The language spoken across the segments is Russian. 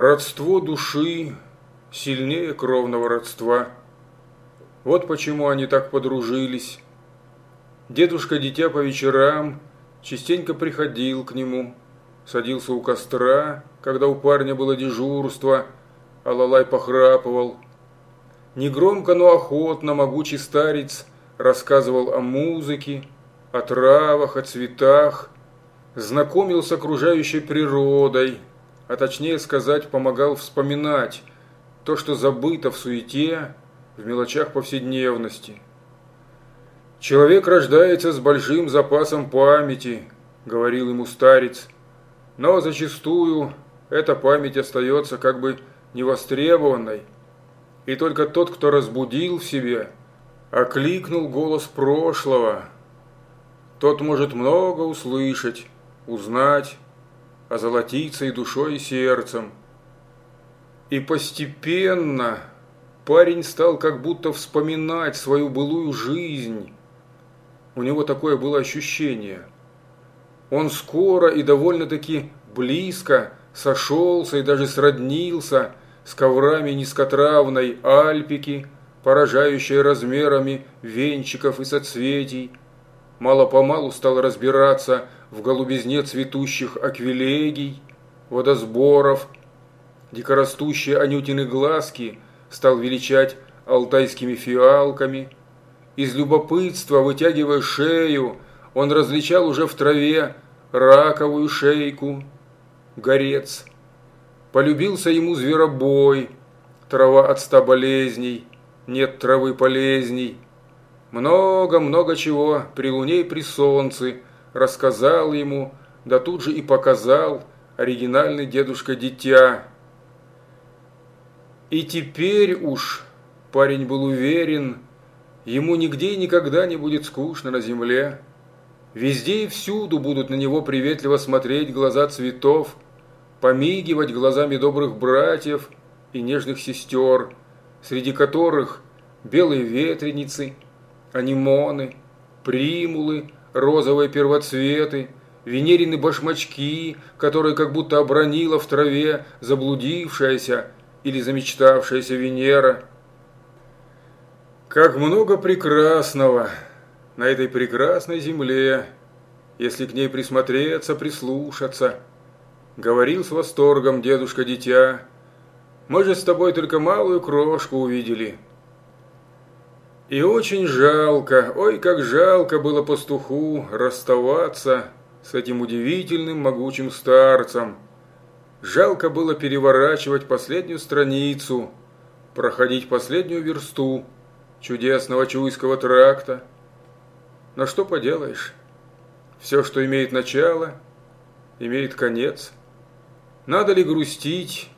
Родство души сильнее кровного родства. Вот почему они так подружились. Дедушка-дитя по вечерам частенько приходил к нему, садился у костра, когда у парня было дежурство, а Лалай похрапывал. Негромко, но охотно могучий старец рассказывал о музыке, о травах, о цветах, знакомил с окружающей природой, а точнее сказать, помогал вспоминать то, что забыто в суете, в мелочах повседневности. «Человек рождается с большим запасом памяти», – говорил ему старец, – «но зачастую эта память остается как бы невостребованной, и только тот, кто разбудил в себе, окликнул голос прошлого, тот может много услышать, узнать, озолотиться и душой, и сердцем. И постепенно парень стал как будто вспоминать свою былую жизнь. У него такое было ощущение. Он скоро и довольно-таки близко сошелся и даже сроднился с коврами низкотравной Альпики, поражающей размерами венчиков и соцветий, мало-помалу стал разбираться в голубизне цветущих аквилегий, водосборов, дикорастущие анютины глазки стал величать алтайскими фиалками. Из любопытства, вытягивая шею, он различал уже в траве раковую шейку, горец. Полюбился ему зверобой, трава от ста болезней, нет травы полезней – много-много чего при луне и при солнце рассказал ему, да тут же и показал оригинальный дедушка-дитя. И теперь уж парень был уверен, ему нигде и никогда не будет скучно на земле. Везде и всюду будут на него приветливо смотреть глаза цветов, помигивать глазами добрых братьев и нежных сестер, среди которых белые ветреницы – анимоны, примулы, розовые первоцветы, венерины башмачки, которые как будто обронила в траве заблудившаяся или замечтавшаяся Венера. Как много прекрасного на этой прекрасной земле, если к ней присмотреться, прислушаться, говорил с восторгом дедушка-дитя. Мы же с тобой только малую крошку увидели, и очень жалко, ой, как жалко было пастуху расставаться с этим удивительным могучим старцем. Жалко было переворачивать последнюю страницу, проходить последнюю версту чудесного Чуйского тракта. Но что поделаешь, все, что имеет начало, имеет конец. Надо ли грустить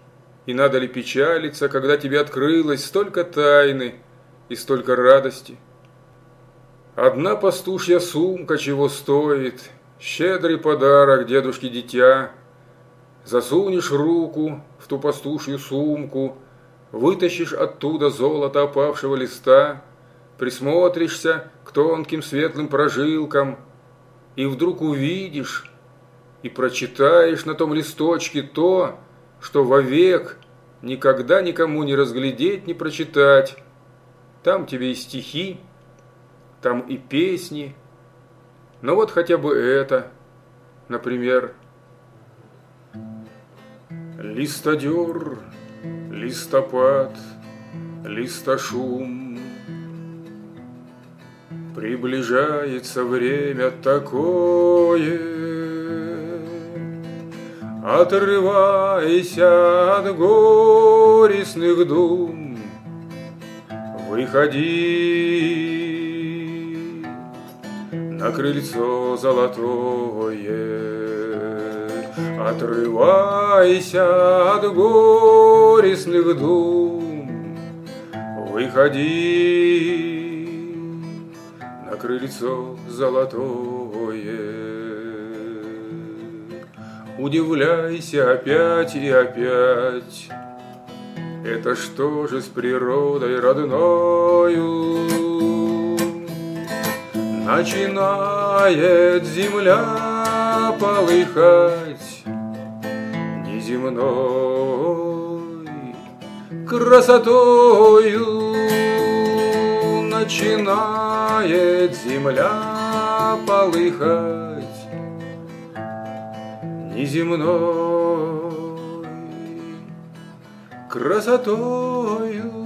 и надо ли печалиться, когда тебе открылось столько тайны, и столько радости. Одна пастушья сумка чего стоит, щедрый подарок дедушке дитя. Засунешь руку в ту пастушью сумку, вытащишь оттуда золото опавшего листа, присмотришься к тонким светлым прожилкам, и вдруг увидишь и прочитаешь на том листочке то, что вовек никогда никому не разглядеть, не прочитать, там тебе и стихи, там и песни. Но вот хотя бы это, например. Листодер, листопад, листошум. Приближается время такое, Отрывайся от горестных дум, Выходи на крыльцо золотое, Отрывайся от горестных дум. Выходи на крыльцо золотое. Удивляйся опять и опять, это что же с природой родною? Начинает земля полыхать неземной красотою начинает земля полыхать неземной красотою